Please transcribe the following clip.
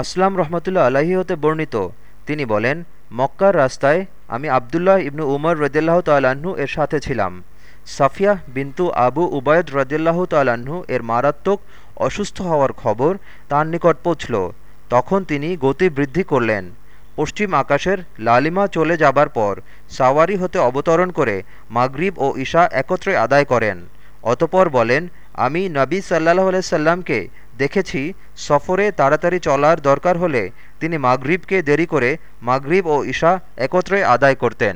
আসলাম রহমতুল্লা আলাহি হতে বর্ণিত। তিনি বলেন, মক্কার রাস্তায় আমি আবদুল্লাহ ইবনু উমর রদিল্লাহ তাল্লাহ্ন এর সাথে ছিলাম। সাফিয়া বিন্তু আবু উবায়দ রদিল্লাহ তাল্লাহ্ন এর মারাত্মক অসুস্থ হওয়ার খবর তার নিকট পৌঁছল। তখন তিনি গতি বৃদ্ধি করলেন। পশ্চিম আকাশের লালিমা চলে যাবার পর সাওয়ারি হতে অবতরণ করে মাগরিব ও ঈশা একত্রে আদায় করেন। অতপর বলেন, আমি নবী সাল্লাহ সাল্লামকে দেখেছি, সফরে তাড়াতাড়ি চলার দরকার হলে তিনি মাগরিবকে দেরি করে মাগরিব ও ঈশা একত্রে আদায় করতেন।